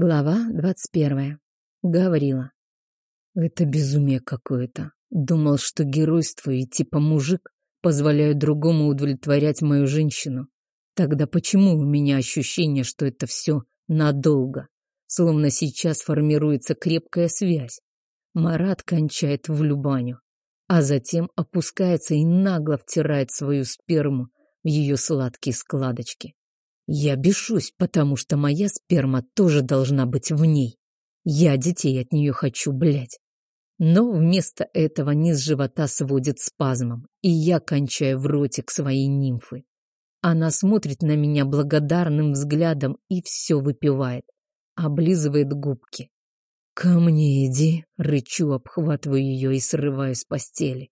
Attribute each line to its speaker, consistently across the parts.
Speaker 1: Глава двадцать первая. Говорила. Это безумие какое-то. Думал, что геройствую и типа мужик позволяю другому удовлетворять мою женщину. Тогда почему у меня ощущение, что это все надолго? Словно сейчас формируется крепкая связь. Марат кончает в Любаню, а затем опускается и нагло втирает свою сперму в ее сладкие складочки. Я бешусь, потому что моя сперма тоже должна быть в ней. Я детей от нее хочу, блядь. Но вместо этого низ живота сводит спазмом, и я кончаю в ротик своей нимфы. Она смотрит на меня благодарным взглядом и все выпивает, облизывает губки. «Ко мне иди!» — рычу, обхватываю ее и срываю с постели.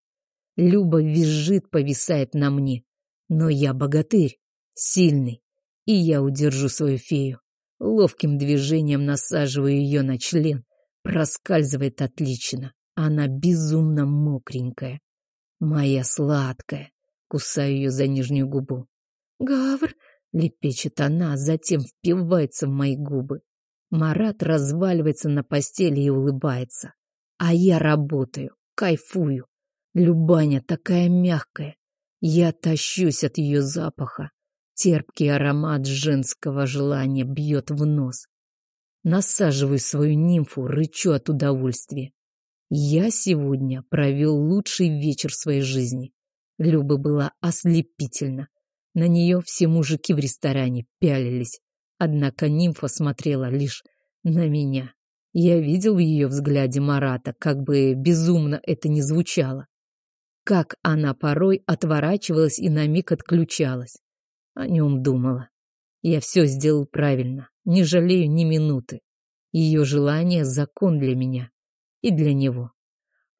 Speaker 1: Люба визжит, повисает на мне. Но я богатырь, сильный, и я удержу свою фею. Ловким движением насаживаю ее на член, проскальзывает отлично. Она безумно мокренькая. Моя сладкая. Кусаю ее за нижнюю губу. «Гавр!» — лепечет она, а затем впивается в мои губы. Марат разваливается на постели и улыбается. А я работаю, кайфую. Любаня такая мягкая. Я тащусь от ее запаха. Терпкий аромат женского желания бьет в нос. Насаживаю свою нимфу, рычу от удовольствия. Я сегодня провел лучший вечер своей жизни. Люба была ослепительна. На нее все мужики в ресторане пялились. Однако нимфа смотрела лишь на меня. Я видел в ее взгляде Марата, как бы безумно это ни звучало. Как она порой отворачивалась и на миг отключалась. О нем думала. Я все сделал правильно, не жалею ни минуты. Ее желание — закон для меня и для него.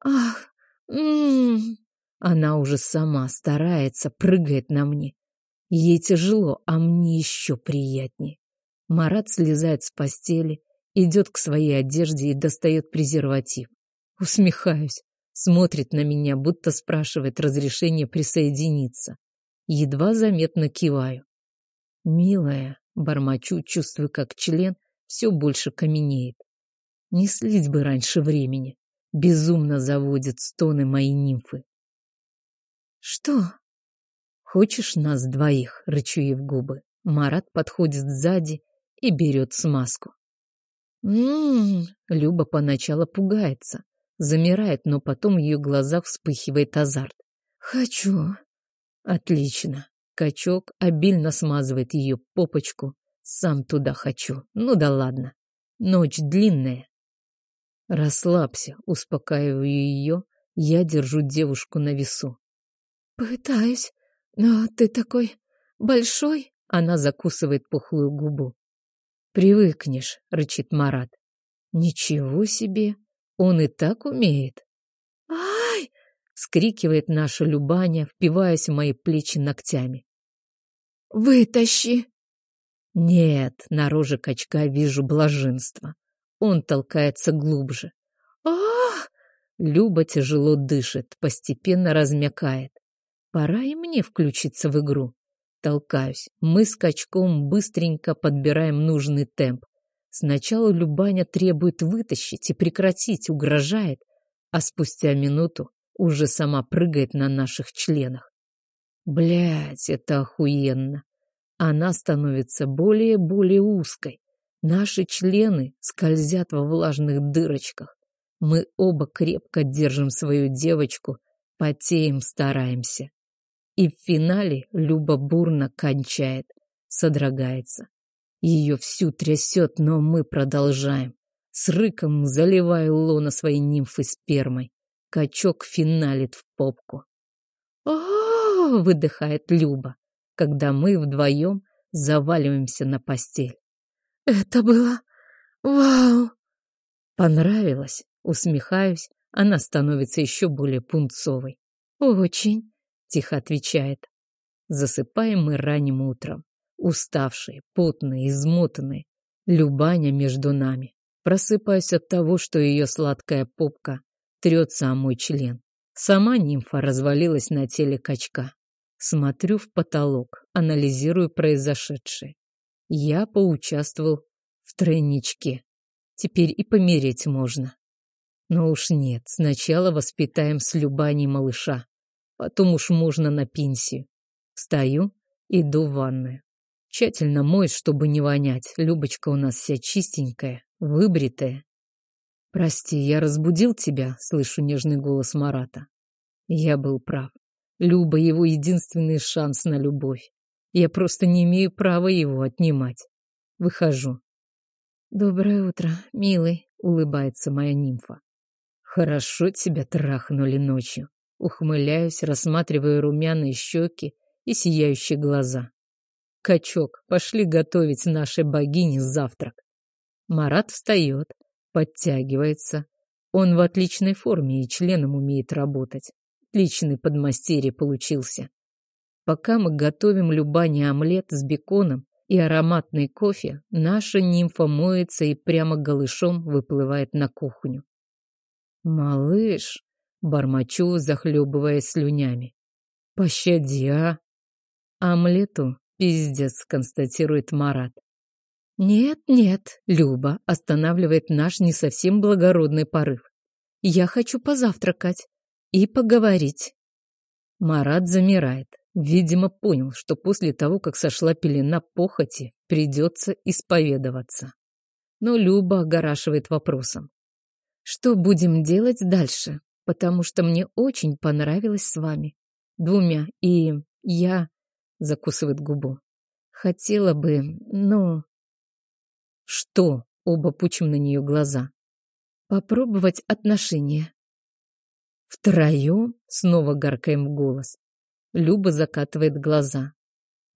Speaker 1: Ах, м Она уже сама старается, прыгает на мне. Ей тяжело, а мне еще приятнее. Марат слезает с постели, идет к своей одежде и достает презерватив. Усмехаюсь, смотрит на меня, будто спрашивает разрешение присоединиться. Едва заметно киваю. «Милая», — бормочу, чувствую, как член все больше каменеет. Не слить бы раньше времени. Безумно заводят стоны мои нимфы. Что? Хочешь нас двоих? Рычу ей в губы. Марат подходит сзади и берет смазку. Ммм, Люба поначалу пугается, замирает, но потом в ее глазах вспыхивает азарт. Хочу. Отлично. Качок обильно смазывает ее попочку. Сам туда хочу. Ну да ладно. Ночь длинная, Расслабься, успокаиваю ее, я держу девушку на весу. Пытаюсь, но ты такой большой, она закусывает пухлую губу. Привыкнешь, рычит Марат. Ничего себе, он и так умеет. Скрикивает наша Любаня, впиваясь в мои плечи ногтями. Вытащи! Нет, на роже качка вижу блаженство. Он толкается глубже. Ах! Люба тяжело дышит, постепенно размякает. Пора и мне включиться в игру. Толкаюсь. Мы скачком быстренько подбираем нужный темп. Сначала Любаня требует вытащить и прекратить, угрожает, а спустя минуту уже сама прыгает на наших членах. Блять, это охуенно. Она становится более-более узкой, Наши члены скользят во влажных дырочках. Мы оба крепко держим свою девочку, потеем, стараемся. И в финале Люба бурно кончает, содрогается. Ее всю трясет, но мы продолжаем. С рыком заливаю лона своей нимфы спермой. Качок финалит в попку. о выдыхает Люба, когда мы вдвоем заваливаемся на постель. Это было... Вау! Понравилось. Усмехаюсь. Она становится еще более пунцовой. Очень, тихо отвечает. Засыпаем мы ранним утром. Уставшие, потные, измотанные. Любаня между нами. Просыпаюсь от того, что ее сладкая попка трется о мой член. Сама нимфа развалилась на теле качка. Смотрю в потолок, анализирую произошедшее. Я поучаствовал в тройничке. Теперь и помереть можно. Но уж нет, сначала воспитаем с Любаней малыша. Потом уж можно на пенсию. Встаю, иду в ванную. Тщательно моюсь, чтобы не вонять. Любочка у нас вся чистенькая, выбритая. «Прости, я разбудил тебя», — слышу нежный голос Марата. Я был прав. Люба — его единственный шанс на любовь. Я просто не имею права его отнимать. Выхожу. «Доброе утро, милый», — улыбается моя нимфа. «Хорошо тебя трахнули ночью». Ухмыляюсь, рассматривая румяные щеки и сияющие глаза. «Качок, пошли готовить нашей богине завтрак». Марат встает, подтягивается. Он в отличной форме и членом умеет работать. Отличный подмастерье получился. Пока мы готовим любани омлет с беконом и ароматный кофе, наша нимфа моется и прямо голышом выплывает на кухню. «Малыш!» — бормочу, захлебываясь слюнями. «Пощади, а!» «Омлету пиздец», — констатирует Марат. «Нет, нет, Люба», — останавливает наш не совсем благородный порыв. «Я хочу позавтракать и поговорить». Марат замирает. Видимо, понял, что после того, как сошла пелена похоти, придется исповедоваться. Но Люба огорашивает вопросом. Что будем делать дальше? Потому что мне очень понравилось с вами. Двумя. И я... Закусывает губу. Хотела бы, ну... Что? Оба пучим на нее глаза. Попробовать отношения. Втроем? Снова гаркаем в голос. Люба закатывает глаза.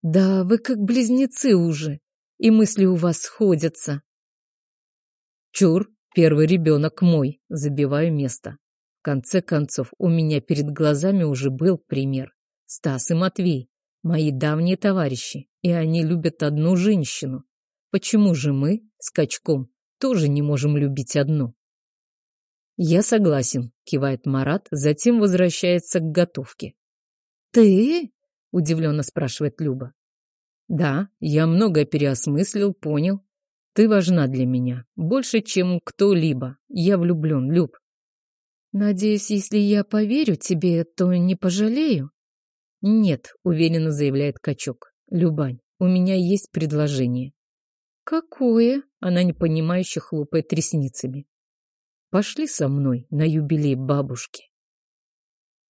Speaker 1: «Да вы как близнецы уже, и мысли у вас сходятся». «Чур, первый ребенок мой», забиваю место. В конце концов, у меня перед глазами уже был пример. Стас и Матвей, мои давние товарищи, и они любят одну женщину. Почему же мы, с Качком, тоже не можем любить одну? «Я согласен», — кивает Марат, затем возвращается к готовке. «Ты?» — удивленно спрашивает Люба. «Да, я многое переосмыслил, понял. Ты важна для меня, больше, чем кто-либо. Я влюблен, Люб». «Надеюсь, если я поверю тебе, то не пожалею?» «Нет», — уверенно заявляет Качок. «Любань, у меня есть предложение». «Какое?» — она непонимающе хлопает ресницами. «Пошли со мной на юбилей бабушки».